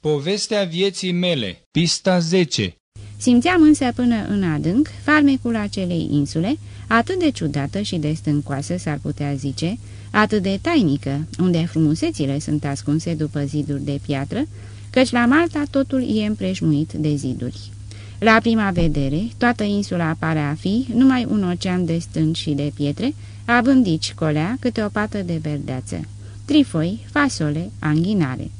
Povestea vieții mele, pista 10 Simțeam însă până în adânc farmecul acelei insule, atât de ciudată și de stâncoasă s-ar putea zice, atât de tainică, unde frumusețile sunt ascunse după ziduri de piatră, căci la Malta totul e împrejmuit de ziduri. La prima vedere, toată insula pare a fi numai un ocean de stânci și de pietre, având aici colea câte o pată de verdeață, trifoi, fasole, anghinare.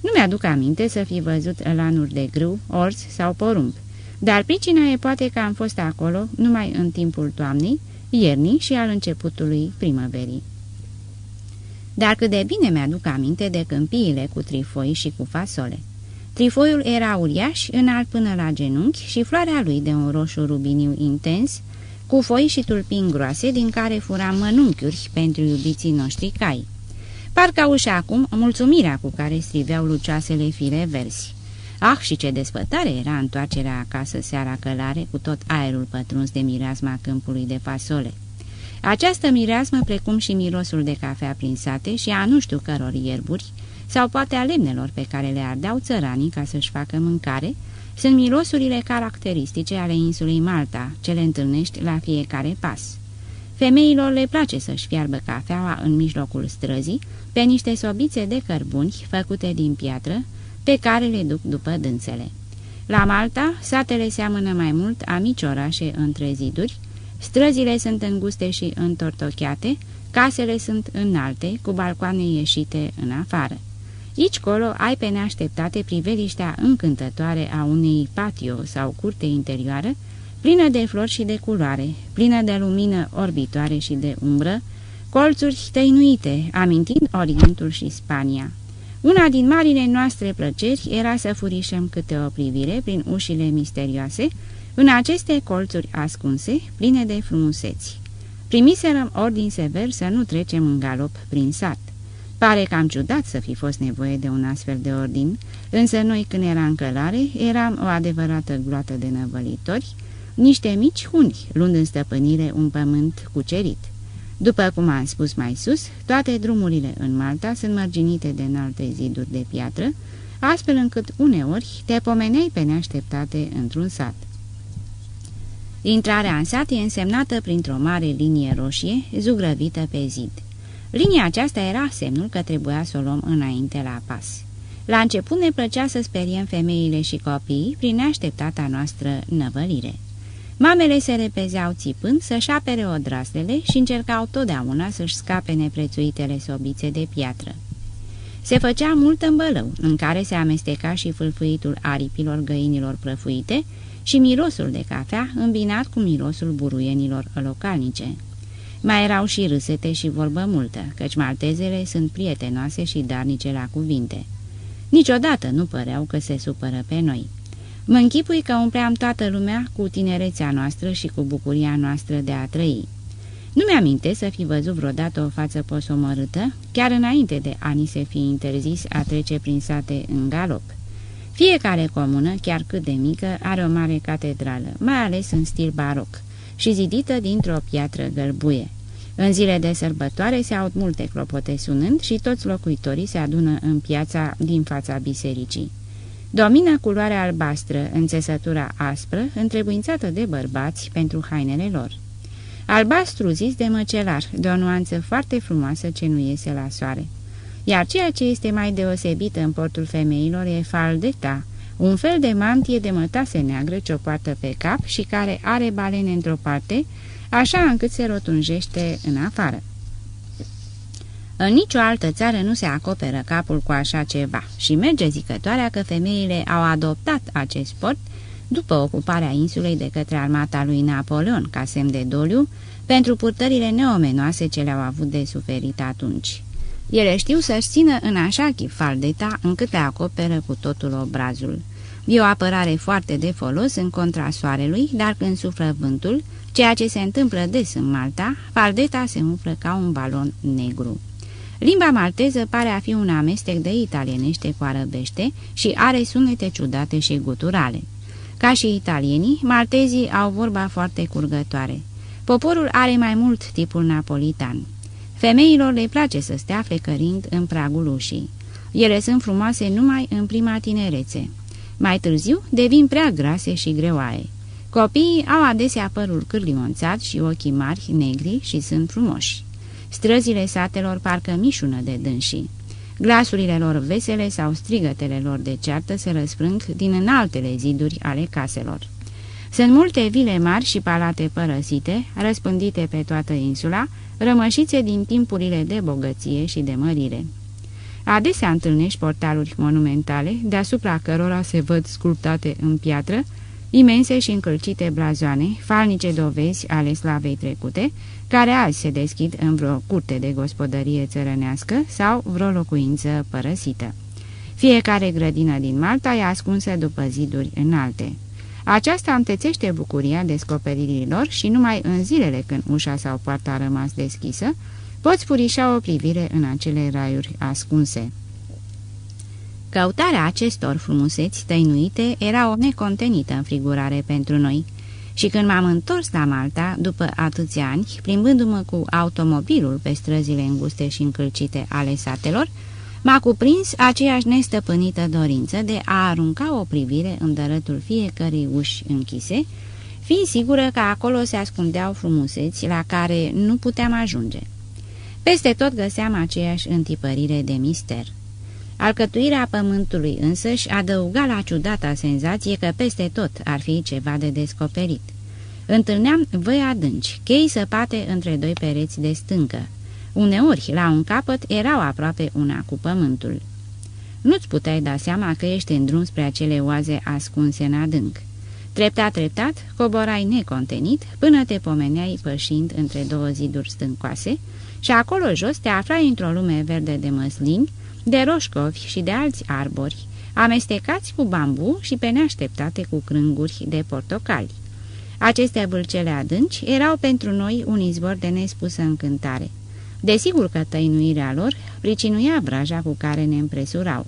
Nu mi-aduc aminte să fi văzut lanuri de grâu, orz sau porumb, dar pricina e poate că am fost acolo numai în timpul toamnei, iernii și al începutului primăverii. Dar cât de bine mi-aduc aminte de câmpiile cu trifoi și cu fasole. Trifoiul era uriaș, înalt până la genunchi și floarea lui de un roșu rubiniu intens, cu foi și tulpini groase din care fura mănunchiuri pentru iubiții noștri cai. Parcă auși acum mulțumirea cu care striveau lucioasele fire verzi. Ah, și ce despătare era întoarcerea acasă seara călare cu tot aerul pătruns de mireasma câmpului de fasole. Această mireasmă, precum și mirosul de cafea prin sate și a nu știu căror ierburi, sau poate a lemnelor pe care le ardeau țăranii ca să-și facă mâncare, sunt mirosurile caracteristice ale insulei Malta, ce le întâlnești la fiecare pas. Femeilor le place să-și fiarbă cafeaua în mijlocul străzii, pe niște sobițe de cărbuni făcute din piatră, pe care le duc după dânsele. La Malta, satele seamănă mai mult a mici orașe între ziduri, străzile sunt înguste și întortocheate, casele sunt înalte, cu balcoane ieșite în afară. Aici colo ai pe neașteptate priveliștea încântătoare a unei patio sau curte interioară, plină de flori și de culoare, plină de lumină orbitoare și de umbră, colțuri tăinuite, amintind Orientul și Spania. Una din marile noastre plăceri era să furișăm câte o privire prin ușile misterioase, în aceste colțuri ascunse, pline de frumuseți. Primiserăm ordin sever să nu trecem în galop prin sat. Pare cam ciudat să fi fost nevoie de un astfel de ordin, însă noi când eram călare eram o adevărată gloată de năvălitori, niște mici huni, luând în stăpânire un pământ cucerit. După cum am spus mai sus, toate drumurile în Malta sunt mărginite de înalte ziduri de piatră, astfel încât uneori te pomeneai pe neașteptate într-un sat. Intrarea în sat e însemnată printr-o mare linie roșie, zugrăvită pe zid. Linia aceasta era semnul că trebuia să o luăm înainte la pas. La început ne plăcea să speriem femeile și copiii prin neașteptata noastră năvălire. Mamele se repezeau țipând să-și apere odraslele și încercau totdeauna să-și scape neprețuitele sobițe de piatră. Se făcea mult îmbălău, în care se amesteca și fâlfâitul aripilor găinilor prăfuite și mirosul de cafea îmbinat cu mirosul buruienilor localnice. Mai erau și râsete și vorbă multă, căci maltezele sunt prietenoase și darnice la cuvinte. Niciodată nu păreau că se supără pe noi. Mă închipui că umpleam toată lumea cu tinerețea noastră și cu bucuria noastră de a trăi. Nu mi-aminte să fi văzut vreodată o față posomărâtă, chiar înainte de ani se fi interzis a trece prin sate în galop. Fiecare comună, chiar cât de mică, are o mare catedrală, mai ales în stil baroc, și zidită dintr-o piatră gălbuie. În zile de sărbătoare se aud multe clopote sunând și toți locuitorii se adună în piața din fața bisericii. Domină culoarea albastră, înțesătura aspră, întrebuințată de bărbați pentru hainele lor. Albastru zis de măcelar, de o nuanță foarte frumoasă ce nu iese la soare. Iar ceea ce este mai deosebit în portul femeilor e faldeta, un fel de mantie de mătase neagră ce o poartă pe cap și care are balene într-o parte, așa încât se rotunjește în afară. În nicio altă țară nu se acoperă capul cu așa ceva și merge zicătoarea că femeile au adoptat acest sport după ocuparea insulei de către armata lui Napoleon ca semn de doliu pentru purtările neomenoase ce le-au avut de suferit atunci. Ele știu să-și țină în așa chip faldeta încât le acoperă cu totul obrazul. E o apărare foarte de folos în contra soarelui, dar când suflă vântul, ceea ce se întâmplă des în Malta, faldeta se umflă ca un balon negru. Limba malteză pare a fi un amestec de italienește cu arăbește și are sunete ciudate și guturale. Ca și italienii, maltezii au vorba foarte curgătoare. Poporul are mai mult tipul napolitan. Femeilor le place să stea flecărind în pragul ușii. Ele sunt frumoase numai în prima tinerețe. Mai târziu devin prea grase și greoaie. Copiii au adesea părul cârlionțat și ochii mari, negri și sunt frumoși. Străzile satelor parcă mișună de dânsii. Glasurile lor vesele sau strigătele lor de ceartă se răsprâng din înaltele ziduri ale caselor. Sunt multe vile mari și palate părăsite, răspândite pe toată insula, rămășițe din timpurile de bogăție și de mărire. Adesea întâlnești portaluri monumentale, deasupra cărora se văd sculptate în piatră, imense și încălcite blazoane, falnice dovezi ale slavei trecute, care azi se deschid în vreo curte de gospodărie țărănească sau vreo locuință părăsită. Fiecare grădină din Malta e ascunsă după ziduri înalte. Aceasta întețește bucuria descoperirilor și numai în zilele când ușa sau poarta a rămas deschisă, poți furișa o privire în acele raiuri ascunse. Căutarea acestor frumuseți tăinuite era o necontenită înfrigurare pentru noi și când m-am întors la Malta, după atâția ani, plimbându-mă cu automobilul pe străzile înguste și încălcite ale satelor, m-a cuprins aceeași nestăpânită dorință de a arunca o privire în dărătul fiecărei uși închise, fiind sigură că acolo se ascundeau frumuseți la care nu puteam ajunge. Peste tot găseam aceeași întipărire de mister. Alcătuirea pământului însăși adăuga la ciudata senzație că peste tot ar fi ceva de descoperit. Întâlneam văi adânci, chei săpate între doi pereți de stâncă. Uneori, la un capăt, erau aproape una cu pământul. Nu-ți puteai da seama că ești în drum spre acele oaze ascunse în adânc. Treptat, treptat, coborai necontenit până te pomeneai pășind între două ziduri stâncoase și acolo jos te aflai într-o lume verde de măslini, de roșcovi și de alți arbori, amestecați cu bambu și pe neașteptate cu crânguri de portocali. Aceste vâlcele adânci erau pentru noi un izvor de nespusă încântare. Desigur că tăinuirea lor pricinuia vraja cu care ne împresurau.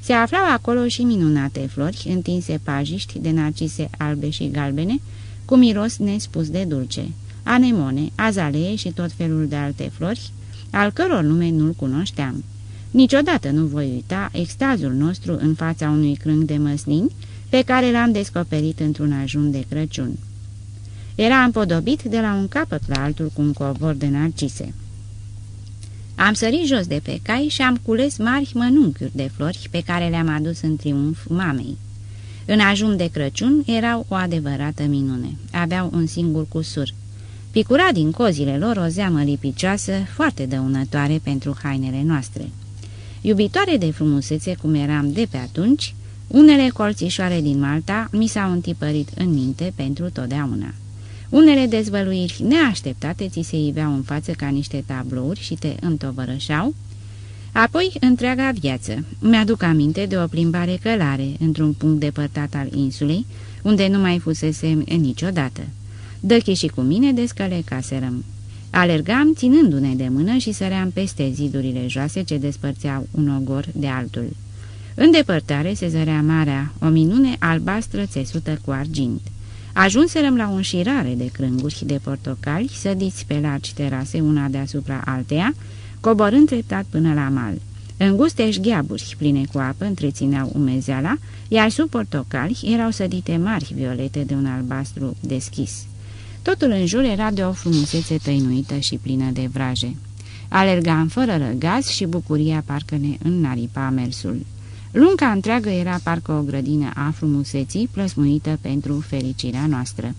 Se aflau acolo și minunate flori, întinse pajiști de narcise albe și galbene, cu miros nespus de dulce, anemone, azalee și tot felul de alte flori, al căror nume nu-l cunoșteam. Niciodată nu voi uita extazul nostru în fața unui crâng de măslini pe care l-am descoperit într-un ajun de Crăciun. Era împodobit de la un capăt la altul cu un covor de narcise. Am sărit jos de pe cai și am cules mari mănunchiuri de flori pe care le-am adus în triumf mamei. În ajun de Crăciun erau o adevărată minune. Aveau un singur cusur. Picura din cozile lor o zeamă lipicioasă, foarte dăunătoare pentru hainele noastre. Iubitoare de frumusețe cum eram de pe atunci, unele colțișoare din Malta mi s-au întipărit în minte pentru totdeauna. Unele dezvăluiri neașteptate ți se iveau în față ca niște tablouri și te întovărășau, apoi întreaga viață. Mi-aduc aminte de o plimbare călare într-un punct depărtat al insulei, unde nu mai fusesem niciodată. Dăchi și cu mine descălecaserăm. Alergam ținându-ne de mână și săream peste zidurile joase ce despărțeau un ogor de altul. În depărtare se zărea marea, o minune albastră țesută cu argint. Ajunserăm la un șirare de crânguri de portocali, sădiți pe largi terase una deasupra alteia, coborând treptat până la mal. Înguste șgheaburi pline cu apă întrețineau umezeala, iar sub portocali erau sădite mari violete de un albastru deschis. Totul în jur era de o frumusețe tăinuită și plină de vraje. Alergam fără răgaz și bucuria parcă ne înnaripa mersul. Lunca întreagă era parcă o grădină a frumuseții plăsmuită pentru fericirea noastră.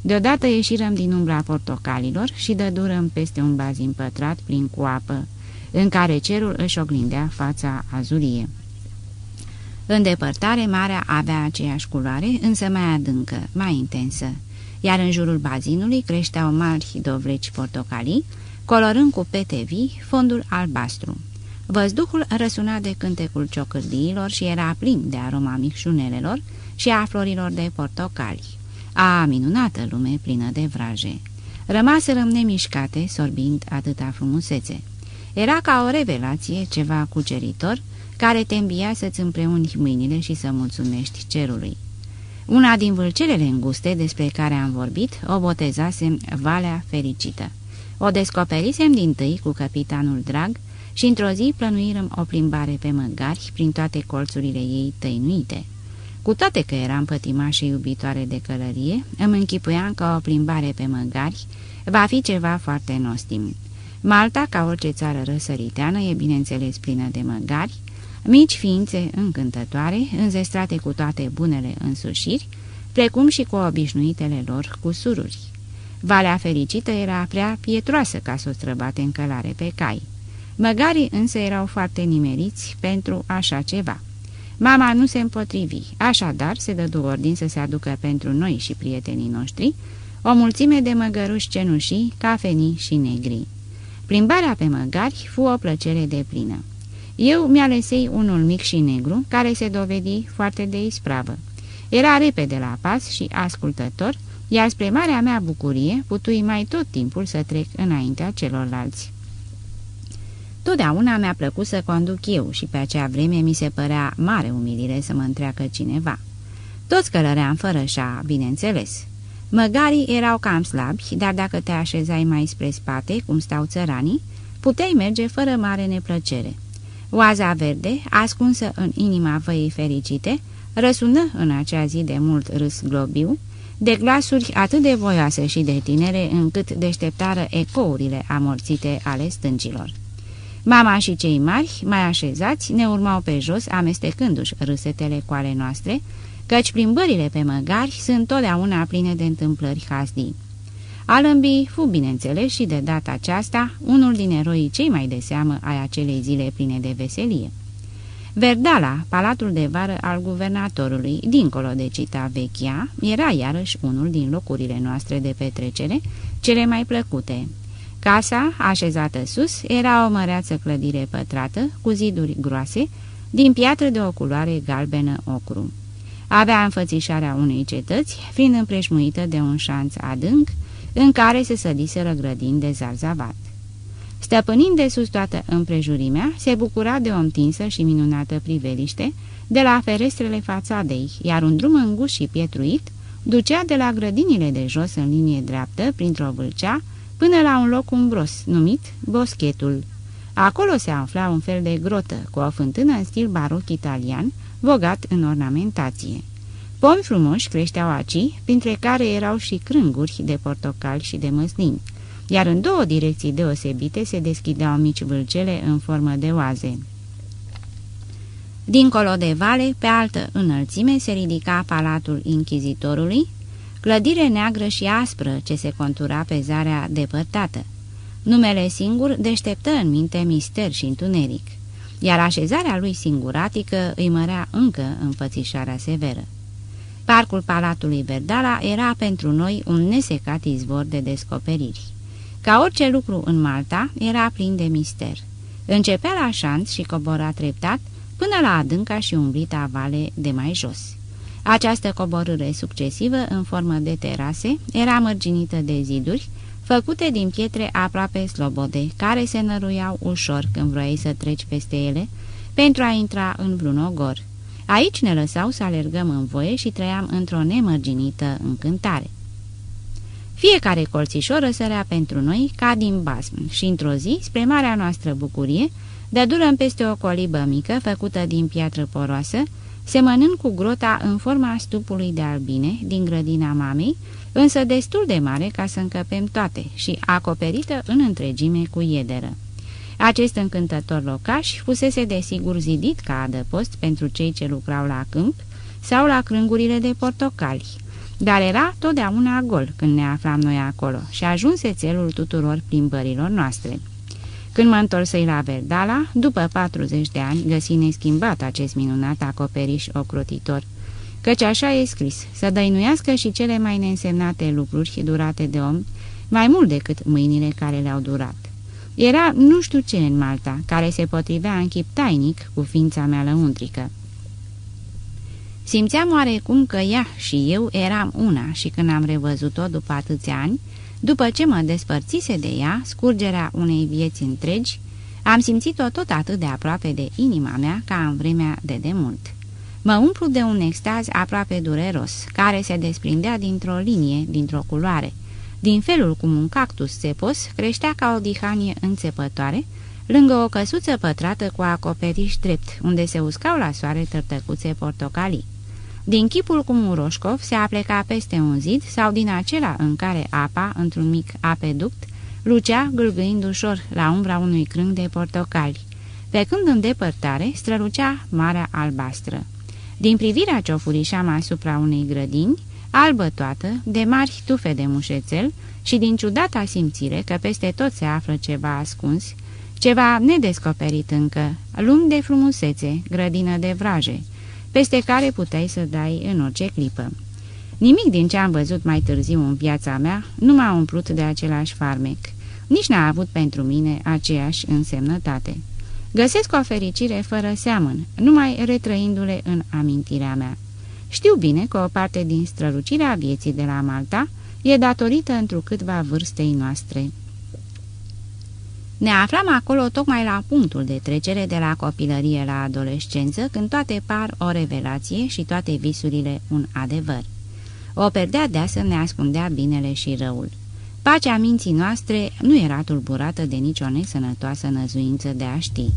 Deodată ieșirăm din umbra portocalilor și dădurăm peste un bazin pătrat plin cu apă, în care cerul își oglindea fața azurie. În depărtare, marea avea aceeași culoare, însă mai adâncă, mai intensă iar în jurul bazinului creșteau mari dovleci portocalii, colorând cu pete vii fondul albastru. Văzduhul răsuna de cântecul ciocârdiilor și era plin de aroma micșunelelor și a florilor de portocali. A, minunată lume plină de vraje! Rămaserăm nemișcate, sorbind atâta frumusețe. Era ca o revelație, ceva cuceritor, care te îmbia să-ți împreuni mâinile și să mulțumești cerului. Una din vâlcelele înguste despre care am vorbit o botezasem Valea Fericită. O descoperisem din tâi cu capitanul Drag, și într-o zi plănuirăm o plimbare pe măgari prin toate colțurile ei tăinuite. Cu toate că eram pătimașă iubitoare de călărie, îmi închipuiam că o plimbare pe măgari va fi ceva foarte nostim. Malta, ca orice țară răsăriteană, e bineînțeles plină de măgari, mici ființe încântătoare, înzestrate cu toate bunele însușiri, precum și cu obișnuitele lor cusururi. Valea fericită era prea pietroasă ca să o străbate în călare pe cai. Măgarii însă erau foarte nimeriți pentru așa ceva. Mama nu se împotrivi, așadar se dădu ordin să se aducă pentru noi și prietenii noștri o mulțime de măgăruși cenușii, cafenii și negri. Plimbarea pe măgari fu o plăcere de plină. Eu mi-alesei unul mic și negru, care se dovedi foarte de ispravă. Era repede la pas și ascultător, iar spre marea mea bucurie putui mai tot timpul să trec înaintea celorlalți. Totdeauna mi-a plăcut să conduc eu și pe acea vreme mi se părea mare umilire să mă întreacă cineva. Toți călăream fără șa, bineînțeles. Măgarii erau cam slabi, dar dacă te așezai mai spre spate, cum stau țăranii, puteai merge fără mare neplăcere. Oaza verde, ascunsă în inima văii fericite, răsună în acea zi de mult râs globiu, de glasuri atât de voioase și de tinere încât deșteptară ecourile amorțite ale stâncilor. Mama și cei mari, mai așezați, ne urmau pe jos, amestecându-și râsetele cu ale noastre, căci plimbările pe măgari sunt totdeauna pline de întâmplări hazdii. Alâmbii fu, bineînțeles, și de data aceasta unul din eroii cei mai de seamă ai acelei zile pline de veselie. Verdala, palatul de vară al guvernatorului, dincolo de cita vechea, era iarăși unul din locurile noastre de petrecere, cele mai plăcute. Casa, așezată sus, era o măreață clădire pătrată, cu ziduri groase, din piatră de o culoare galbenă ocru. Avea înfățișarea unei cetăți, fiind împreșmuită de un șanț adânc, în care se sădiseră grădini de zarzavat. Stăpânind de sus toată împrejurimea, se bucura de o întinsă și minunată priveliște de la ferestrele fațadei, iar un drum îngust și pietruit ducea de la grădinile de jos în linie dreaptă, printr-o vâlcea, până la un loc umbros, numit Boschetul. Acolo se afla un fel de grotă, cu o fântână în stil baroc italian, bogat în ornamentație. Pomi frumoși creșteau aci, printre care erau și crânguri de portocal și de măslin, iar în două direcții deosebite se deschideau mici vâlcele în formă de oaze. Dincolo de vale, pe altă înălțime, se ridica palatul inchizitorului, clădire neagră și aspră ce se contura pe zarea depărtată. Numele singur deșteptă în minte mister și întuneric, iar așezarea lui singuratică îi mărea încă înfățișarea severă. Parcul Palatului Verdala era pentru noi un nesecat izvor de descoperiri. Ca orice lucru în Malta, era plin de mister. Începea la șanț și cobora treptat până la adânca și umbrita vale de mai jos. Această coborâre succesivă, în formă de terase, era mărginită de ziduri, făcute din pietre aproape slobode, care se năruiau ușor când vroiai să treci peste ele, pentru a intra în vreun ogor. Aici ne lăsau să alergăm în voie și trăiam într-o nemărginită încântare. Fiecare colțișor răsărea pentru noi ca din basm și într-o zi, spre marea noastră bucurie, dădurăm peste o colibă mică făcută din piatră poroasă, semănând cu grota în forma stupului de albine din grădina mamei, însă destul de mare ca să încăpem toate și acoperită în întregime cu iederă. Acest încântător locaș fusese desigur zidit ca adăpost pentru cei ce lucrau la câmp sau la crângurile de portocali, dar era totdeauna gol când ne aflam noi acolo și ajunse țelul tuturor plimbărilor noastre. Când mă întorsei la Verdala, după 40 de ani, găsi neschimbat acest minunat acoperiș ocrotitor, căci așa e scris, să dăinuiască și cele mai neînsemnate lucruri durate de om, mai mult decât mâinile care le-au durat. Era nu știu ce în Malta, care se potrivea în chip tainic cu ființa mea lăuntrică. Simțeam oarecum că ea și eu eram una și când am revăzut-o după atâția ani, după ce mă despărțise de ea, scurgerea unei vieți întregi, am simțit-o tot atât de aproape de inima mea ca în vremea de demult. Mă umplu de un extaz aproape dureros, care se desprindea dintr-o linie, dintr-o culoare, din felul cum un cactus țepos creștea ca o dihanie înțepătoare, lângă o căsuță pătrată cu acoperiș drept, unde se uscau la soare tărtăcuțe portocalii. Din chipul cu muroșcov se apleca peste un zid sau din acela în care apa, într-un mic apeduct, lucea gâlgâind ușor la umbra unui crâng de portocali, pe când în depărtare strălucea Marea Albastră. Din privirea ce o furișam asupra unei grădini, albă toată, de mari tufe de mușețel și din ciudata simțire că peste tot se află ceva ascuns, ceva nedescoperit încă, lung de frumusețe, grădină de vraje, peste care puteai să dai în orice clipă. Nimic din ce am văzut mai târziu în viața mea nu m-a umplut de același farmec. Nici n-a avut pentru mine aceeași însemnătate. Găsesc o fericire fără seamăn, numai retrăindu-le în amintirea mea. Știu bine că o parte din strălucirea vieții de la Malta e datorită întrucâtva vârstei noastre. Ne aflam acolo tocmai la punctul de trecere de la copilărie la adolescență, când toate par o revelație și toate visurile un adevăr. O perdea deasă ne ascundea binele și răul. Pacea minții noastre nu era tulburată de nicio nesănătoasă năzuință de a ști.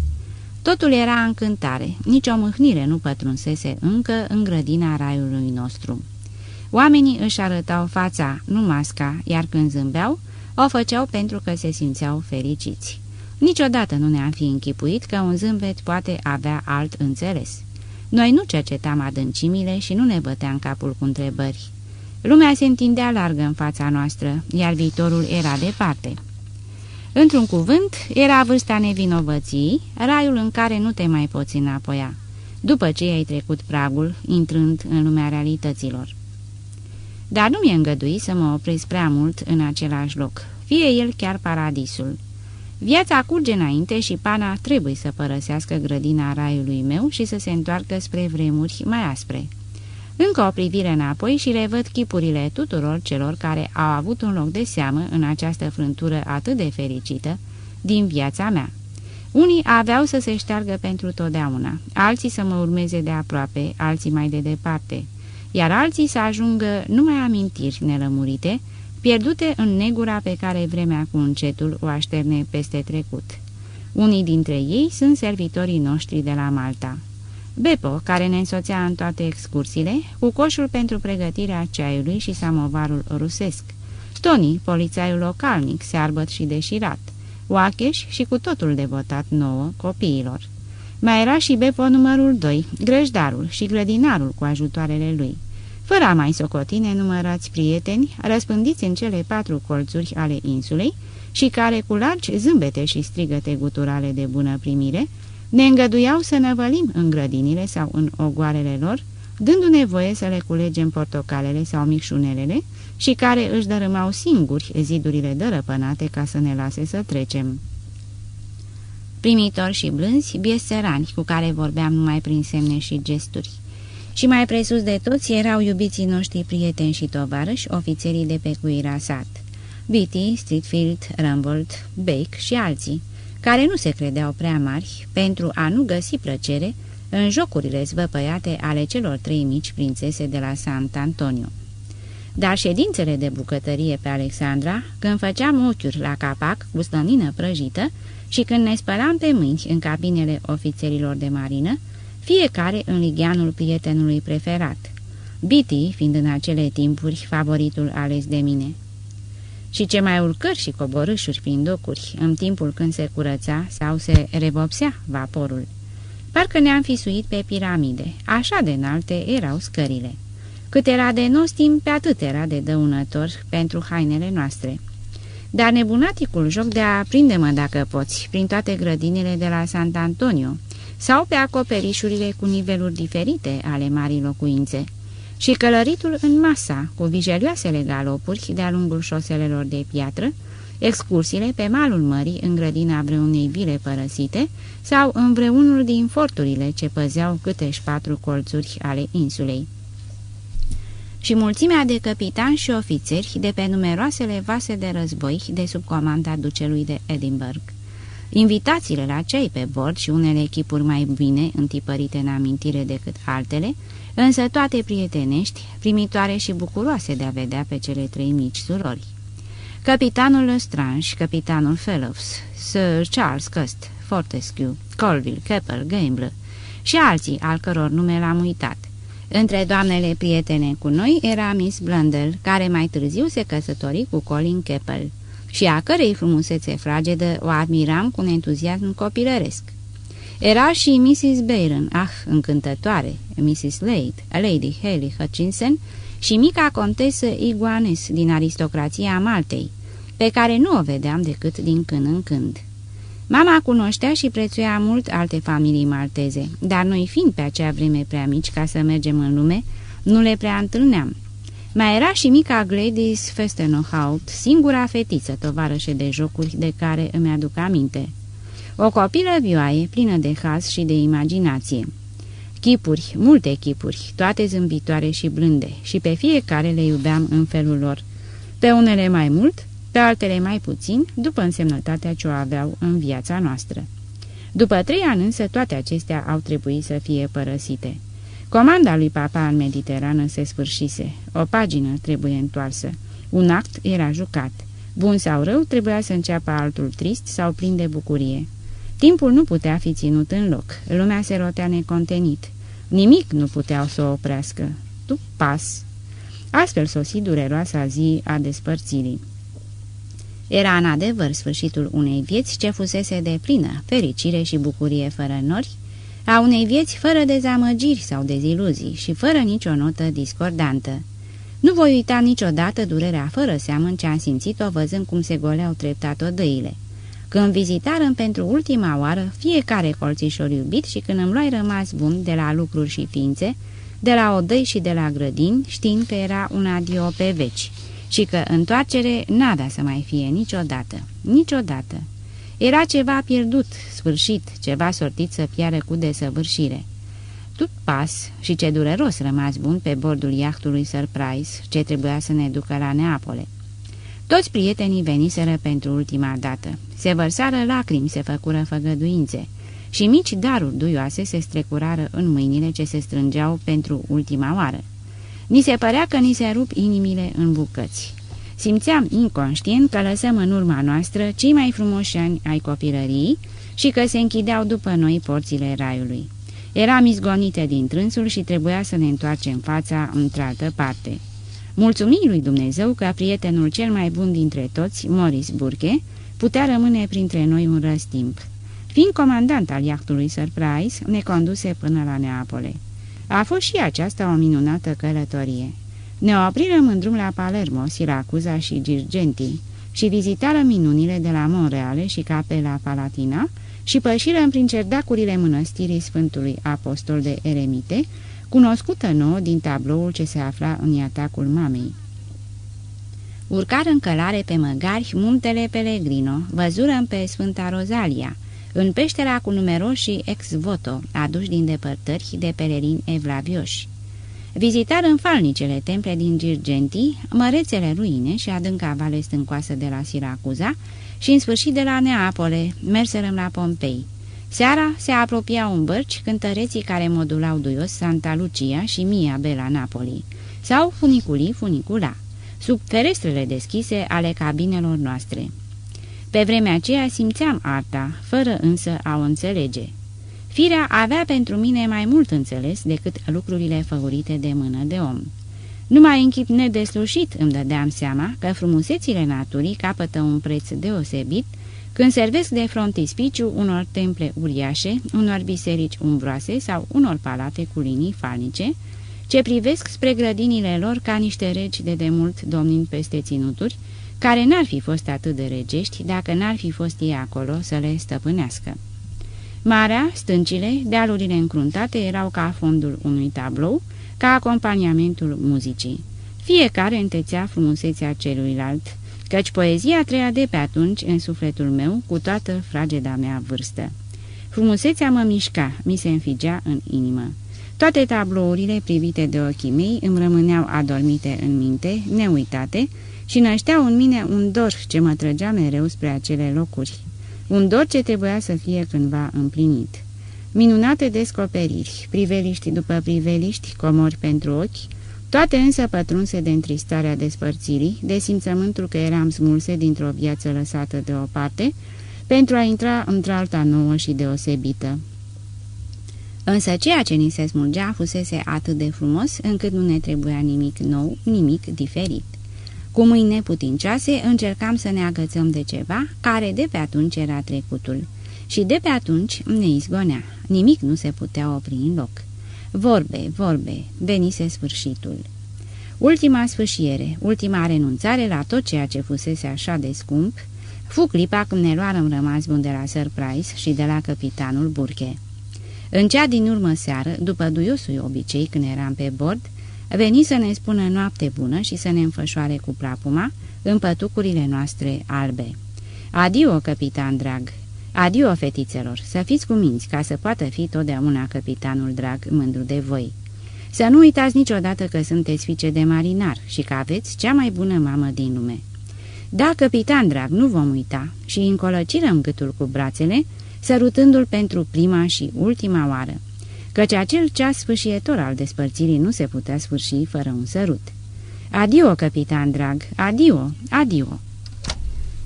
Totul era încântare, nicio mâhnire nu pătrunsese încă în grădina raiului nostru. Oamenii își arătau fața, nu masca, iar când zâmbeau, o făceau pentru că se simțeau fericiți. Niciodată nu ne-am fi închipuit că un zâmbet poate avea alt înțeles. Noi nu cercetam adâncimile și nu ne băteam capul cu întrebări. Lumea se întindea largă în fața noastră, iar viitorul era departe. Într-un cuvânt, era vârsta nevinovății, raiul în care nu te mai poți înapoia, după ce ai trecut pragul, intrând în lumea realităților. Dar nu mi-e îngăduit să mă opresc prea mult în același loc, fie el chiar paradisul. Viața curge înainte și pana trebuie să părăsească grădina raiului meu și să se întoarcă spre vremuri mai aspre. Încă o privire înapoi și revăd chipurile tuturor celor care au avut un loc de seamă în această frântură atât de fericită din viața mea. Unii aveau să se șteargă pentru totdeauna, alții să mă urmeze de aproape, alții mai de departe, iar alții să ajungă numai amintiri nelămurite, pierdute în negura pe care vremea cu încetul o așterne peste trecut. Unii dintre ei sunt servitorii noștri de la Malta. Bepo, care ne însoțea în toate excursiile, cu coșul pentru pregătirea ceaiului și samovarul rusesc. Tony, polițaiul localnic, searbăt și deșirat. Oacheș și cu totul devotat nouă copiilor. Mai era și Bepo numărul 2, grăjdarul și grădinarul cu ajutoarele lui. Fără a mai socotine numărați prieteni, răspândiți în cele patru colțuri ale insulei și care cu largi zâmbete și strigăte guturale de bună primire, ne îngăduiau să năvălim în grădinile sau în ogoarele lor, dându-ne voie să le culegem portocalele sau micșunelele și care își dărâmau singuri zidurile dărăpânate ca să ne lase să trecem. Primitori și blânzi, bieserani cu care vorbeam numai prin semne și gesturi. Și mai presus de toți erau iubiții noștri prieteni și tovarăși, ofițerii de pe cuirasat. Beatty, Streetfield, Rumbold, Bake și alții care nu se credeau prea mari, pentru a nu găsi plăcere în jocurile zvăpăiate ale celor trei mici prințese de la Sant Antonio. Dar ședințele de bucătărie pe Alexandra, când făceam ochiuri la capac cu slănină prăjită și când ne spălam pe mâini în cabinele ofițerilor de marină, fiecare în ligianul prietenului preferat, Biti fiind în acele timpuri favoritul ales de mine și ce mai urcări și coborâșuri prin docuri în timpul când se curăța sau se revopsea vaporul. Parcă ne-am fisuit pe piramide, așa de înalte erau scările. Cât era de nostim, pe atât era de dăunător pentru hainele noastre. Dar nebunaticul joc de a prinde-mă dacă poți, prin toate grădinile de la Sant Antonio, sau pe acoperișurile cu niveluri diferite ale marii locuințe, și călăritul în masa, cu vijelioasele galopuri de-a lungul șoselelor de piatră, excursiile pe malul mării în grădina vreunei vile părăsite sau în vreunul din forturile ce păzeau câteși patru colțuri ale insulei. Și mulțimea de capitani și ofițeri de pe numeroasele vase de război de sub comanda ducelui de Edinburgh. Invitațiile la cei pe bord și unele echipuri mai bine întipărite în amintire decât altele, însă toate prietenești, primitoare și bucuroase de a vedea pe cele trei mici surori. Capitanul Strange, capitanul Fellows, Sir Charles Cust, Fortescue, Colville, Keppel, Gamble și alții al căror nume l-am uitat. Între doamnele prietene cu noi era Miss Blundell, care mai târziu se căsători cu Colin Keppel și a cărei frumusețe fragedă o admiram cu un entuziasm copilăresc. Era și Mrs. Bayron, ah, încântătoare, Mrs. Lade, Lady Haley Hutchinson și mica contesă Iguanes din aristocrația Maltei, pe care nu o vedeam decât din când în când. Mama cunoștea și prețuia mult alte familii malteze, dar noi fiind pe acea vreme prea mici ca să mergem în lume, nu le prea întâlneam. Mai era și mica Gladys Festenohout, singura fetiță tovarășe de jocuri de care îmi aduc aminte. O copilă vioaie, plină de haz și de imaginație. Chipuri, multe chipuri, toate zâmbitoare și blânde, și pe fiecare le iubeam în felul lor. Pe unele mai mult, pe altele mai puțin, după însemnătatea ce o aveau în viața noastră. După trei ani însă toate acestea au trebuit să fie părăsite. Comanda lui papa în Mediterană se sfârșise, o pagină trebuie întoarsă, un act era jucat. Bun sau rău trebuia să înceapă altul trist sau plin de bucurie. Timpul nu putea fi ținut în loc, lumea se rotea necontenit. Nimic nu puteau să o oprească. Tu pas. Astfel sosi dureroasa zi a despărțirii. Era în adevăr sfârșitul unei vieți ce fusese de plină, fericire și bucurie fără nori, a unei vieți fără dezamăgiri sau deziluzii și fără nicio notă discordantă. Nu voi uita niciodată durerea fără seamă ce am simțit-o văzând cum se goleau treptat odăile. Când vizitarăm pentru ultima oară fiecare colțișor iubit și când îmi luai rămas bun de la lucruri și ființe, de la odăi și de la grădini, știind că era un adio pe veci și că întoarcere n-avea să mai fie niciodată, niciodată. Era ceva pierdut, sfârșit, ceva sortit să piară cu desăvârșire. Tot pas și ce dureros rămas bun pe bordul iahtului Surprise, ce trebuia să ne ducă la Neapole. Toți prietenii veniseră pentru ultima dată. Se vărsară lacrimi, se făcură făgăduințe și mici daruri duioase se strecurară în mâinile ce se strângeau pentru ultima oară. Ni se părea că ni se rup inimile în bucăți. Simțeam inconștient că lăsăm în urma noastră cei mai frumoși ani ai copilării și că se închideau după noi porțile raiului. Eram izgonite din trânsul și trebuia să ne întoarcem fața într-altă parte. Mulțumim lui Dumnezeu că prietenul cel mai bun dintre toți, Morris Burke, putea rămâne printre noi un răstimp. Fiind comandant al iahtului Surprise, ne conduse până la Neapole. A fost și aceasta o minunată călătorie. Ne oprirăm în drum la Palermo, Siracuza și Girgenti și vizitară minunile de la Monreale și Capela Palatina și pășirăm prin cerdacurile mănăstirii Sfântului Apostol de Eremite, cunoscută nouă din tabloul ce se afla în iatacul mamei. Urcar în călare pe măgari muntele Pellegrino, văzurăm pe Sfânta Rozalia, în peștera cu numeroși ex-voto, aduși din depărtări de pelerini evlavioși. Vizitar în falnicele temple din Girgenti, mărețele ruine și adânca vale stâncoasă de la Siracuza și în sfârșit de la Neapole, merserăm la Pompei. Seara se apropiau în bărci cântăreții care modulau duios Santa Lucia și Mia Bela Napoli, sau funiculii funicula, sub ferestrele deschise ale cabinelor noastre. Pe vremea aceea simțeam arta, fără însă a o înțelege. Firea avea pentru mine mai mult înțeles decât lucrurile făurite de mână de om. Numai în chip nedeslușit îmi dădeam seama că frumusețile naturii capătă un preț deosebit când servesc de frontispiciu unor temple uriașe, unor biserici umbroase sau unor palate cu linii falnice, ce privesc spre grădinile lor ca niște regi de demult domnind peste ținuturi, care n-ar fi fost atât de regești dacă n-ar fi fost ei acolo să le stăpânească. Marea, stâncile, dealurile încruntate erau ca fondul unui tablou, ca acompaniamentul muzicii. Fiecare întețea frumusețea celuilalt, căci poezia treia de pe atunci în sufletul meu cu toată frageda mea vârstă. Frumusețea mă mișca, mi se înfigea în inimă. Toate tablourile privite de ochii mei îmi rămâneau adormite în minte, neuitate, și nășteau în mine un dor ce mă trăgea mereu spre acele locuri. Un dor ce trebuia să fie cândva împlinit. Minunate descoperiri, priveliști după priveliști, comori pentru ochi, Toate însă pătrunse de întristarea despărțirii, de simțământul că eram smulse dintr-o viață lăsată deoparte, pentru a intra într-alta nouă și deosebită. Însă ceea ce ni se smulgea fusese atât de frumos, încât nu ne trebuia nimic nou, nimic diferit. Cu mâini neputincioase încercam să ne agățăm de ceva care de pe atunci era trecutul. Și de pe atunci ne izgonea. Nimic nu se putea opri în loc. Vorbe, vorbe, venise sfârșitul. Ultima sfârșiere, ultima renunțare la tot ceea ce fusese așa de scump, fu clipa când ne luarăm rămas bun de la Surprise și de la capitanul Burche. În cea din urmă seară, după duiosul obicei când eram pe bord, veni să ne spună noapte bună și să ne înfășoare cu plapuma în pătucurile noastre albe. Adio, capitan drag! Adio, fetițelor! Să fiți cu minți ca să poată fi totdeauna capitanul drag mândru de voi. Să nu uitați niciodată că sunteți fiice de marinar și că aveți cea mai bună mamă din lume. Da, capitan drag, nu vom uita și încolăcirăm gâtul cu brațele, sărutându-l pentru prima și ultima oară, căci acel ceas sfârșietor al despărțirii nu se putea sfârși fără un sărut. Adio, capitan drag, adio, adio!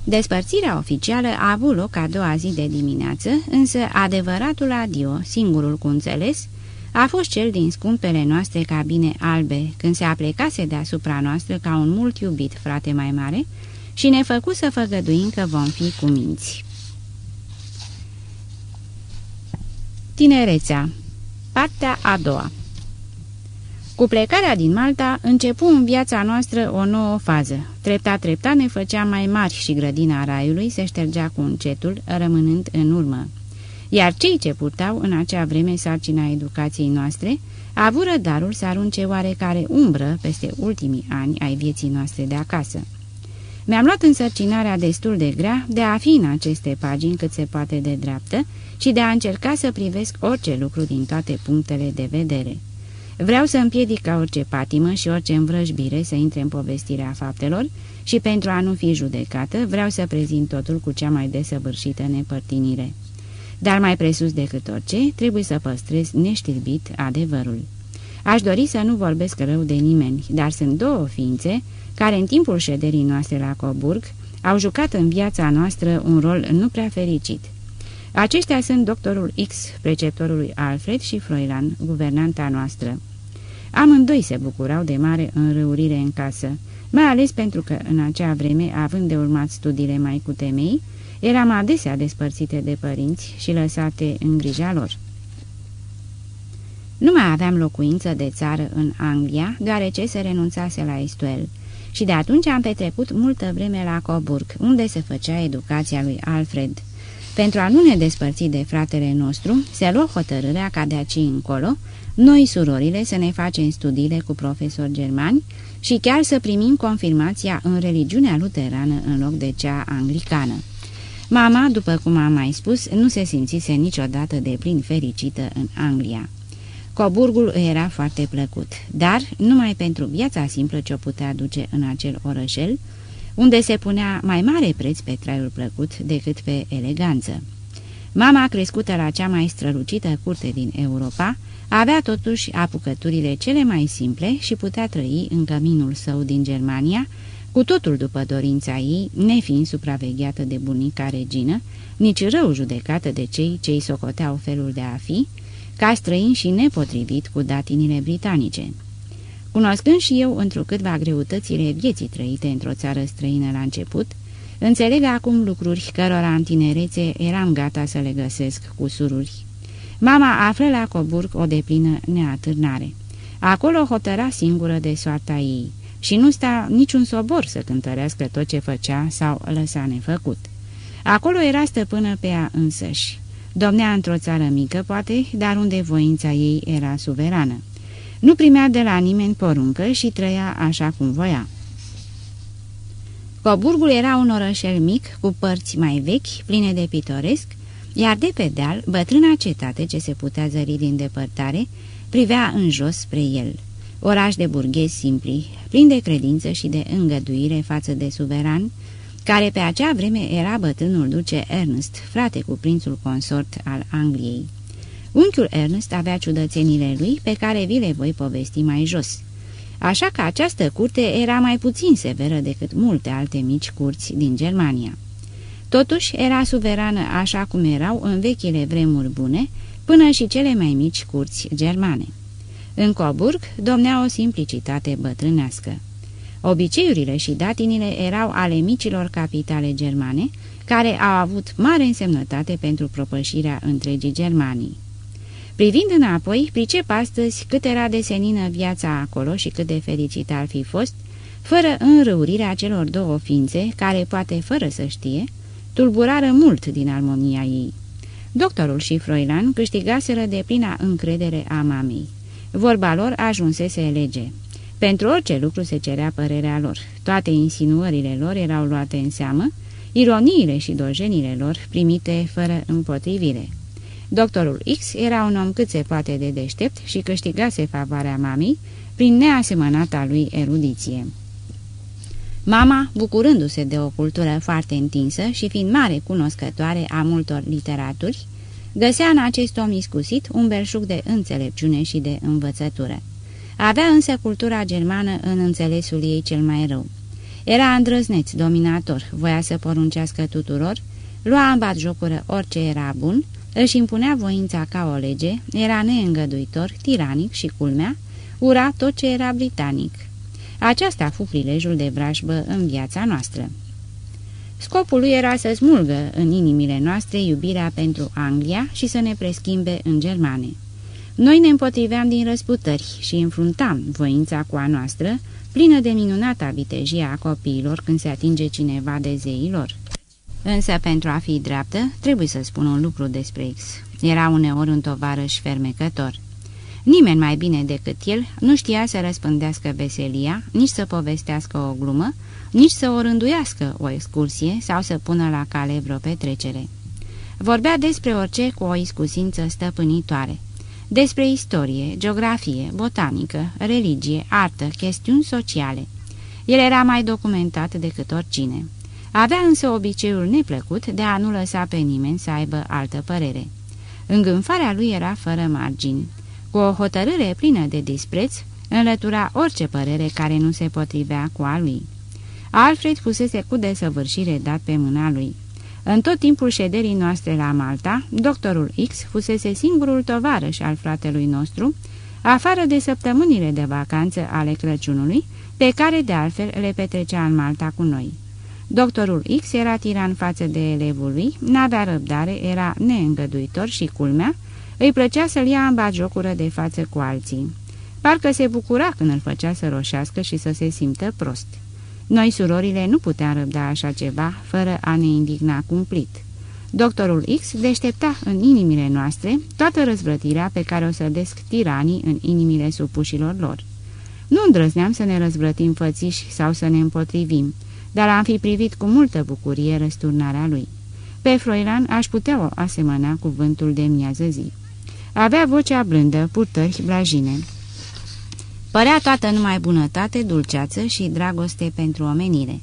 Despărțirea oficială a avut loc a doua zi de dimineață, însă adevăratul adio, singurul cu înțeles, a fost cel din scumpele noastre cabine albe, când se aplecase deasupra noastră ca un mult iubit frate mai mare și ne făcu să făgăduim că vom fi cu minți. Tinerețea Partea a doua Cu plecarea din Malta, începu în viața noastră o nouă fază. Treptat, treptat ne făcea mai mari și grădina raiului se ștergea cu încetul, rămânând în urmă. Iar cei ce purtau în acea vreme sarcina educației noastre, avură darul să arunce oarecare umbră peste ultimii ani ai vieții noastre de acasă. Mi-am luat însărcinarea destul de grea de a fi în aceste pagini cât se poate de dreaptă și de a încerca să privesc orice lucru din toate punctele de vedere. Vreau să împiedic ca orice patimă și orice învrăjbire să intre în povestirea faptelor și pentru a nu fi judecată vreau să prezint totul cu cea mai desăvârșită nepărtinire. Dar mai presus decât orice, trebuie să păstrez neștirbit adevărul. Aș dori să nu vorbesc rău de nimeni, dar sunt două ființe care în timpul șederii noastre la Coburg au jucat în viața noastră un rol nu prea fericit. Aceștia sunt doctorul X, preceptorul lui Alfred și Froilan, guvernanta noastră. Amândoi se bucurau de mare înrăurire în casă, mai ales pentru că în acea vreme, având de urmat studiile mai cu temei, eram adesea despărțite de părinți și lăsate în grija lor. Nu mai aveam locuință de țară în Anglia, deoarece se renunțase la Estuel, și de atunci am petrecut multă vreme la Coburg, unde se făcea educația lui Alfred. Pentru a nu ne despărți de fratele nostru, se luă hotărârea ca de aici încolo, noi, surorile, să ne facem studiile cu profesori germani și chiar să primim confirmația în religiunea luterană în loc de cea anglicană. Mama, după cum am mai spus, nu se simțise niciodată de plin fericită în Anglia. Coburgul era foarte plăcut, dar numai pentru viața simplă ce o putea duce în acel orășel, unde se punea mai mare preț pe traiul plăcut decât pe eleganță. Mama, crescută la cea mai strălucită curte din Europa, avea totuși apucăturile cele mai simple și putea trăi în căminul său din Germania, cu totul după dorința ei, nefiind supravegheată de bunica regină, nici rău judecată de cei ce îi socoteau felul de a fi, ca străin și nepotrivit cu datinile britanice. Cunoscând și eu întrucâtva greutățile vieții trăite într-o țară străină la început, înțeleg acum lucruri cărora în tinerețe eram gata să le găsesc cu sururi. Mama află la Coburg o deplină neatârnare. Acolo hotăra singură de soarta ei și nu sta niciun sobor să cântărească tot ce făcea sau lăsa nefăcut. Acolo era stăpână pe ea însăși. Domnea într-o țară mică, poate, dar unde voința ei era suverană. Nu primea de la nimeni poruncă și trăia așa cum voia. Coburgul era un orășel mic, cu părți mai vechi, pline de pitoresc, iar de pe deal, bătrâna cetate ce se putea zări din depărtare, privea în jos spre el. Oraș de burghezi simpli, plin de credință și de îngăduire față de suveran, care pe acea vreme era bătrânul duce Ernest, frate cu prințul consort al Angliei. Unchiul Ernest avea ciudățenile lui pe care vi le voi povesti mai jos. așa că această curte era mai puțin severă decât multe alte mici curți din Germania. Totuși era suverană așa cum erau în vechile vremuri bune, până și cele mai mici curți germane. În Coburg domnea o simplicitate bătrânească. Obiceiurile și datinile erau ale micilor capitale germane, care au avut mare însemnătate pentru propășirea întregii Germanii. Privind înapoi, pricep astăzi cât era de senină viața acolo și cât de fericit ar fi fost, fără înrăurirea celor două ființe, care, poate fără să știe, tulburară mult din armonia ei. Doctorul și Froilan câștigaseră de plina încredere a mamei. Vorba lor ajunsese lege. Pentru orice lucru se cerea părerea lor. Toate insinuările lor erau luate în seamă, ironiile și dojenile lor primite fără împotrivire. Doctorul X era un om cât se poate de deștept și câștigase favoarea mamei prin neasemănata lui erudiție. Mama, bucurându-se de o cultură foarte întinsă și fiind mare cunoscătoare a multor literaturi, găsea în acest om iscusit un belșug de înțelepciune și de învățătură. Avea însă cultura germană în înțelesul ei cel mai rău. Era îndrăzneț, dominator, voia să poruncească tuturor, lua în bat jocură orice era bun, își impunea voința ca o lege, era neîngăduitor, tiranic și culmea, ura tot ce era britanic. Aceasta fu prilejul de vrajbă în viața noastră. Scopul lui era să smulgă în inimile noastre iubirea pentru Anglia și să ne preschimbe în germane. Noi ne împotriveam din răsputări și înfruntam voința cu a noastră, plină de minunata vitejie a copiilor când se atinge cineva de zeilor. Însă, pentru a fi dreaptă, trebuie să spun un lucru despre X. Era uneori un tovarăș fermecător. Nimeni mai bine decât el nu știa să răspândească veselia, nici să povestească o glumă, nici să o rânduiască o excursie sau să pună la cale vreo petrecere. Vorbea despre orice cu o iscusință stăpânitoare. Despre istorie, geografie, botanică, religie, artă, chestiuni sociale. El era mai documentat decât oricine. Avea însă obiceiul neplăcut de a nu lăsa pe nimeni să aibă altă părere. Îngânfarea lui era fără margini. Cu o hotărâre plină de dispreț, înlătura orice părere care nu se potrivea cu a lui. Alfred fusese cu desăvârșire dat pe mâna lui. În tot timpul șederii noastre la Malta, doctorul X fusese singurul tovarăș al fratelui nostru, afară de săptămânile de vacanță ale Crăciunului, pe care de altfel le petrecea în Malta cu noi. Doctorul X era tiran față de elevul lui, n-avea răbdare, era neîngăduitor și culmea, îi plăcea să-l ia în bagiocură de față cu alții. Parcă se bucura când îl făcea să roșească și să se simtă prost. Noi, surorile, nu puteam răbda așa ceva, fără a ne indigna cumplit. Doctorul X deștepta în inimile noastre toată răzvrătirea pe care o sădesc tiranii în inimile supușilor lor. Nu îndrăzneam să ne răzvrătim fățiși sau să ne împotrivim, dar am fi privit cu multă bucurie răsturnarea lui. Pe Froilan aș putea o asemăna cuvântul de miază zi. Avea vocea blândă, purtări blajine. Părea toată numai bunătate, dulceață și dragoste pentru omenire.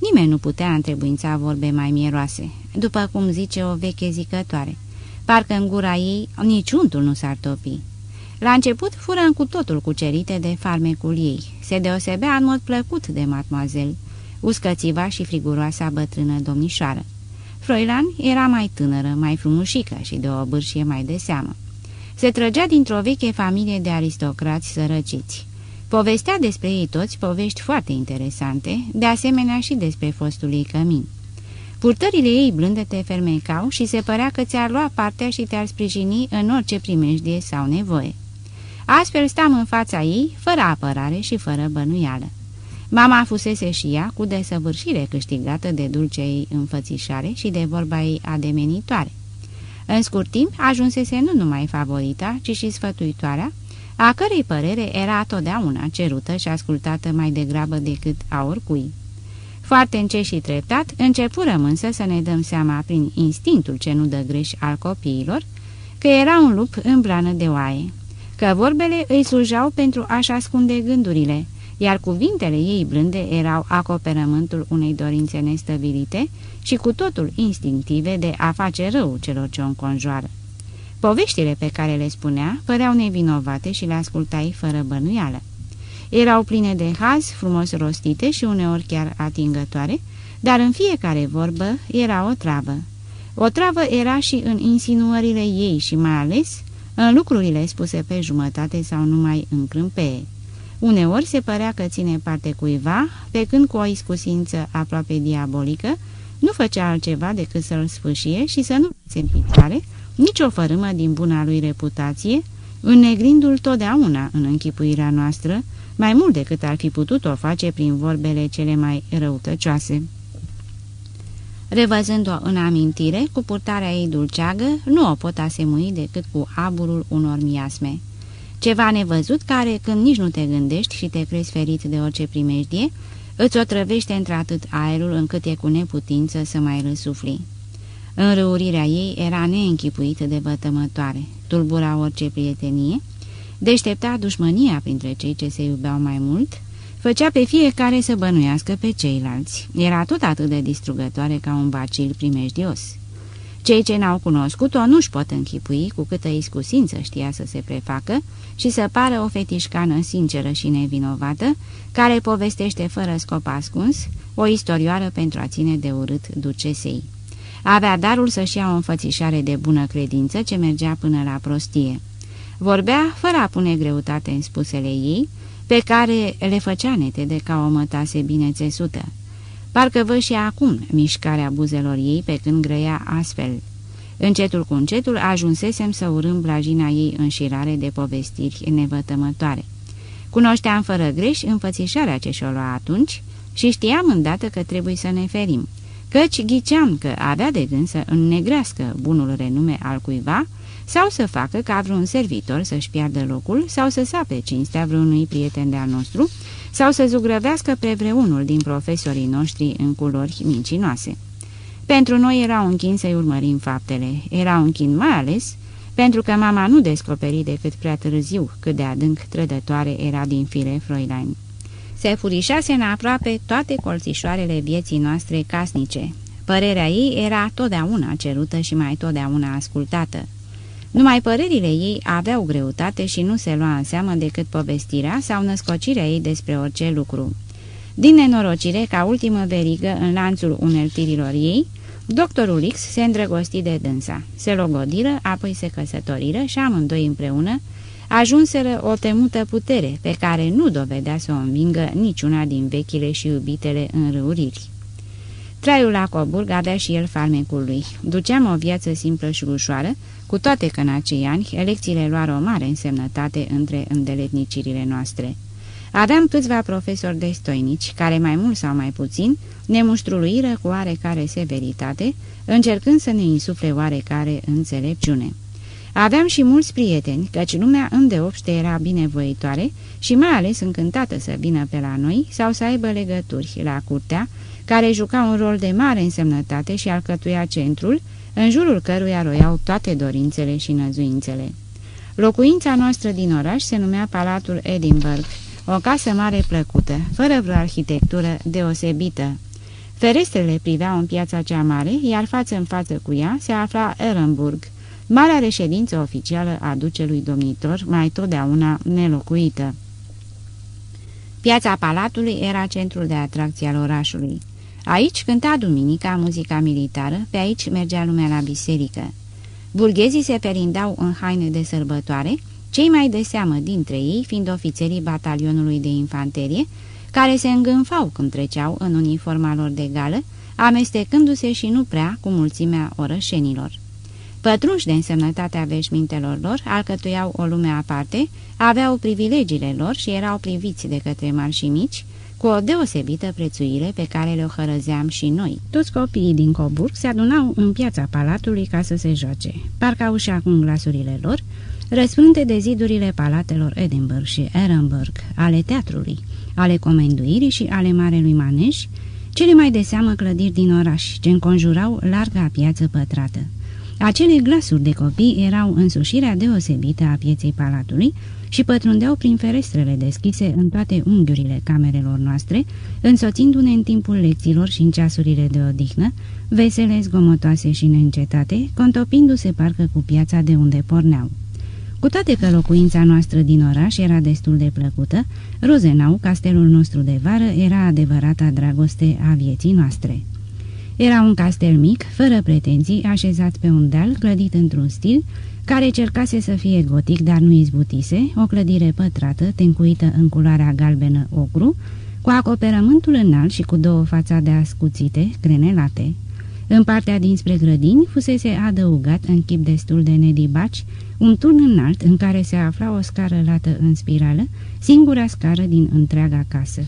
Nimeni nu putea întrebuința vorbe mai mieroase, după cum zice o veche zicătoare. Parcă în gura ei niciuntul nu s-ar topi. La început fură cu totul cucerite de farmecul ei. Se deosebea în mod plăcut de mademoiselle, uscățiva și friguroasa bătrână domnișoară. Froilan era mai tânără, mai frumușică și de o bârșie mai de seamă. Se trăgea dintr-o veche familie de aristocrați sărăciți. Povestea despre ei toți povești foarte interesante, de asemenea și despre fostul ei cămin. Purtările ei blânde te fermecau și se părea că ți-ar lua partea și te-ar sprijini în orice primejdie sau nevoie. Astfel stam în fața ei, fără apărare și fără bănuială. Mama fusese și ea cu desăvârșire câștigată de dulcea ei înfățișare și de vorba ei ademenitoare. În scurt timp ajunsese nu numai favorita, ci și sfătuitoarea, a cărei părere era totdeauna cerută și ascultată mai degrabă decât a oricui. Foarte încet și treptat, începurăm însă să ne dăm seama prin instinctul ce nu dă greș al copiilor, că era un lup în blană de oaie, că vorbele îi slujau pentru a-și ascunde gândurile, iar cuvintele ei blânde erau acoperământul unei dorințe nestăvilite și cu totul instinctive de a face rău celor ce o înconjoară. Poveștile pe care le spunea păreau nevinovate și le ascultai fără bănuială. Erau pline de haz, frumos rostite și uneori chiar atingătoare, dar în fiecare vorbă era o travă. O travă era și în insinuările ei și mai ales în lucrurile spuse pe jumătate sau numai în crâmpeie. Uneori se părea că ține parte cuiva, pe când cu o iscusință aproape diabolică, nu făcea altceva decât să-l sfâșie și să nu se în picioare nicio fărâmă din buna lui reputație, înnegrindu-l totdeauna în închipuirea noastră, mai mult decât ar fi putut o face prin vorbele cele mai răutăcioase. Revăzând-o în amintire, cu purtarea ei dulceagă, nu o pot asemui decât cu aburul unor miasme. Ceva nevăzut care, când nici nu te gândești și te crezi ferit de orice primejdie, îți otrăvește într-atât aerul încât e cu neputință să mai răsufli. Înrăurirea ei era neînchipuit de vătămătoare, tulbura orice prietenie, deștepta dușmânia printre cei ce se iubeau mai mult, făcea pe fiecare să bănuiască pe ceilalți. Era tot atât de distrugătoare ca un bacil primejdios. Cei ce n-au cunoscut-o nu-și pot închipui cu câtă iscusință știa să se prefacă și să pară o fetișcană sinceră și nevinovată, care povestește fără scop ascuns o istorioară pentru a ține de urât ducesei. Avea darul să-și ia o înfățișare de bună credință ce mergea până la prostie. Vorbea fără a pune greutate în spusele ei, pe care le făcea netede ca o mătase bine țesută. Parcă văd și acum mișcarea buzelor ei pe când grăia astfel. Încetul cu încetul ajunsesem să urâm blajina ei înșirare de povestiri nevătămătoare. Cunoșteam fără greș înfățișarea ce și-o lua atunci și știam îndată că trebuie să ne ferim, căci ghiceam că avea de gând să înnegrească bunul renume al cuiva sau să facă ca vreun servitor să-și piardă locul sau să sape cinstea vreunui prieten de-al nostru sau să zugrăvească pe vreunul din profesorii noștri în culori mincinoase. Pentru noi era un chin să-i urmărim faptele, era un chin mai ales pentru că mama nu descoperi decât prea târziu cât de adânc trădătoare era din fire Fräulein. Se furișase în aproape toate colțișoarele vieții noastre casnice. Părerea ei era totdeauna cerută și mai totdeauna ascultată. Numai părerile ei aveau greutate și nu se lua în seamă decât povestirea sau născocirea ei despre orice lucru. Din nenorocire, ca ultimă verigă în lanțul uneltirilor ei, doctorul X se îndrăgosti de dânsa. Se logodiră, apoi se căsătoriră și amândoi împreună ajunseră o temută putere pe care nu dovedea să o învingă niciuna din vechile și iubitele înrăuriri. Traiul la Coburg avea și el farmecul lui. Duceam o viață simplă și ușoară, cu toate că în acei ani elecțiile luară o mare însemnătate între îndeletnicirile noastre. Aveam câțiva profesori destoinici, care mai mult sau mai puțin ne muștruluiră cu oarecare severitate, încercând să ne insufle oarecare înțelepciune. Aveam și mulți prieteni, căci lumea îndeopște era binevoitoare și mai ales încântată să vină pe la noi sau să aibă legături la curtea, care juca un rol de mare însemnătate și alcătuia centrul, în jurul căruia roiau toate dorințele și năzuințele. Locuința noastră din oraș se numea Palatul Edinburgh, o casă mare plăcută, fără vreo arhitectură deosebită. Ferestrele priveau în piața cea mare, iar față în față cu ea se afla Ehrenburg, marea reședință oficială a ducelui domnitor, mai totdeauna nelocuită. Piața Palatului era centrul de atracție al orașului. Aici cânta duminica muzica militară, pe aici mergea lumea la biserică. Burghezii se perindau în haine de sărbătoare, cei mai de seamă dintre ei fiind ofițerii batalionului de infanterie, care se îngânfau când treceau în uniforma lor de gală, amestecându-se și nu prea cu mulțimea orășenilor. Pătrunși de însemnătatea veșmintelor lor, alcătuiau o lume aparte, aveau privilegiile lor și erau priviți de către mari și mici, cu o deosebită prețuire pe care le-o hărăzeam și noi. Toți copiii din Coburg se adunau în piața palatului ca să se joace. Parcă au și acum glasurile lor, răsfrânte de zidurile palatelor Edinburgh și Ehrenburg, ale teatrului, ale comenduirii și ale Marelui Maneș, cele mai de seamă clădiri din oraș, ce înconjurau larga piață pătrată. Acele glasuri de copii erau însușirea deosebită a pieței palatului și pătrundeau prin ferestrele deschise în toate unghiurile camerelor noastre, însoțindu-ne în timpul lecțiilor și în ceasurile de odihnă, vesele, zgomotoase și neîncetate, contopindu-se parcă cu piața de unde porneau. Cu toate că locuința noastră din oraș era destul de plăcută, Rozenau, castelul nostru de vară, era adevărata dragoste a vieții noastre. Era un castel mic, fără pretenții, așezat pe un deal, clădit într-un stil, care cercase să fie gotic, dar nu izbutise, o clădire pătrată, tencuită în culoarea galbenă ocru, cu acoperământul înalt și cu două fațade ascuțite, crenelate. În partea dinspre grădini fusese adăugat în chip destul de nedibaci un turn înalt în care se afla o scară lată în spirală, singura scară din întreaga casă.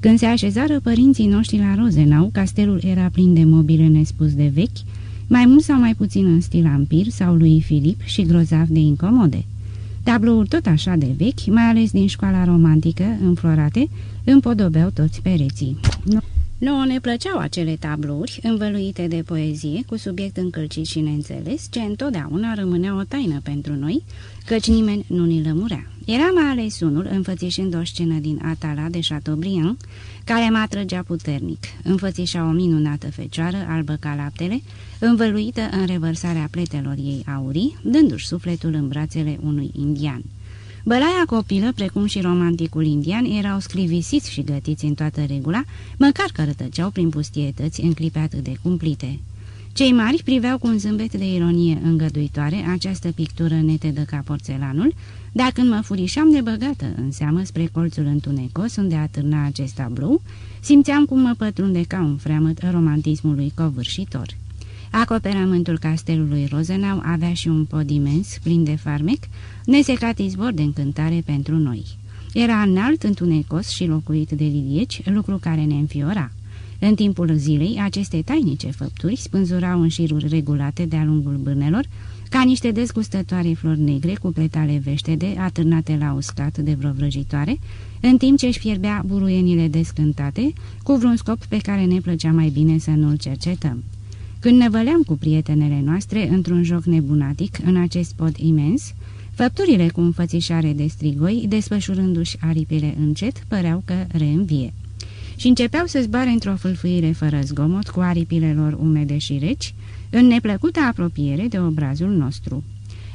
Când se așezară părinții noștri la Rozenau, castelul era plin de mobile nespus de vechi, mai mult sau mai puțin în stil ampir sau lui Filip și grozav de incomode. Tablouri tot așa de vechi, mai ales din școala romantică, înflorate, împodobeau toți pereții. Nouă ne plăceau acele tablouri învăluite de poezie, cu subiect încălcit și neînțeles, ce întotdeauna rămânea o taină pentru noi, căci nimeni nu ni lămurea. Era mai ales unul, înfățișând o scenă din Atala de Chateaubriand, care mă atrăgea puternic. Înfățișa o minunată fecioară, albă ca laptele, învăluită în revărsarea pletelor ei aurii, dându-și sufletul în brațele unui indian. Bălaia copilă, precum și romanticul indian, erau scrivisiți și gătiți în toată regula, măcar că rătăceau prin pustietăți în clipe atât de cumplite. Cei mari priveau cu un zâmbet de ironie îngăduitoare această pictură netedă ca porțelanul, dar când mă furișam de băgată în seamă spre colțul întunecos unde atârna acest tablou, simțeam cum mă pătrunde ca un freamăt romantismului covârșitor. Acoperământul castelului Rozenau avea și un pod imens, plin de farmec, nesecat izvor de încântare pentru noi. Era înalt, întunecos și locuit de lilieci, lucru care ne înfiora. În timpul zilei, aceste tainice făpturi spânzurau în șiruri regulate de-a lungul bânelor, ca niște dezgustătoare flori negre cu petale veștede atârnate la uscat de vreo vrăjitoare, în timp ce își fierbea buruienile descântate, cu vreun scop pe care ne plăcea mai bine să nu-l cercetăm. Când ne văleam cu prietenele noastre într-un joc nebunatic în acest pod imens, făpturile cu înfățișare de strigoi, desfășurându-și aripile încet, păreau că reînvie. Și începeau să zboare într-o fâlfâire fără zgomot cu aripile lor umede și reci, în neplăcută apropiere de obrazul nostru.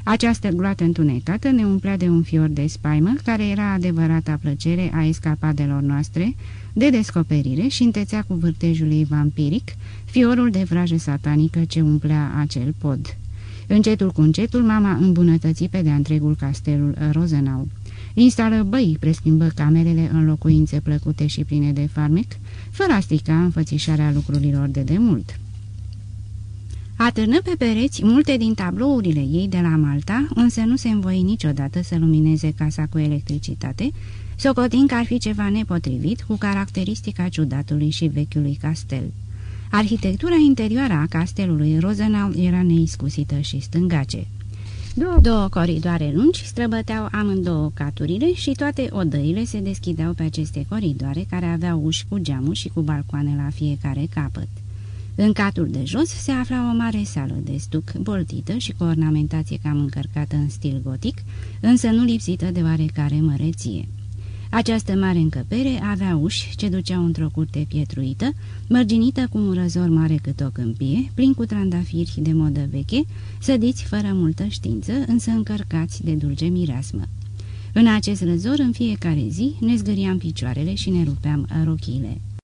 Această gloată întunecată ne umplea de un fior de spaimă, care era adevărata plăcere a escapadelor noastre, de descoperire și întețea cu vârtejul ei vampiric fiorul de vrajă satanică ce umplea acel pod. Încetul cu încetul, mama îmbunătăți pe de-a întregul castelul Rozenau. Instală băi, preschimbă camerele în locuințe plăcute și pline de farmec, fără a strica înfățișarea lucrurilor de demult. Atârnă pe pereți multe din tablourile ei de la Malta, însă nu se învoi niciodată să lumineze casa cu electricitate, socotind că ar fi ceva nepotrivit cu caracteristica ciudatului și vechiului castel. Arhitectura interioară a castelului Rosenau era neiscusită și stângace. Două, două coridoare lungi străbăteau amândouă caturile și toate odăile se deschideau pe aceste coridoare care aveau uși cu geamuri și cu balcoane la fiecare capăt. În catul de jos se afla o mare sală de stuc, boltită și cu ornamentație cam încărcată în stil gotic, însă nu lipsită de oarecare măreție. Această mare încăpere avea uși ce duceau într-o curte pietruită, mărginită cu un răzor mare cât o câmpie, plin cu trandafiri de modă veche, sădiți fără multă știință, însă încărcați de dulce mireasmă. În acest răzor, în fiecare zi, ne zgâriam picioarele și ne rupeam rochile.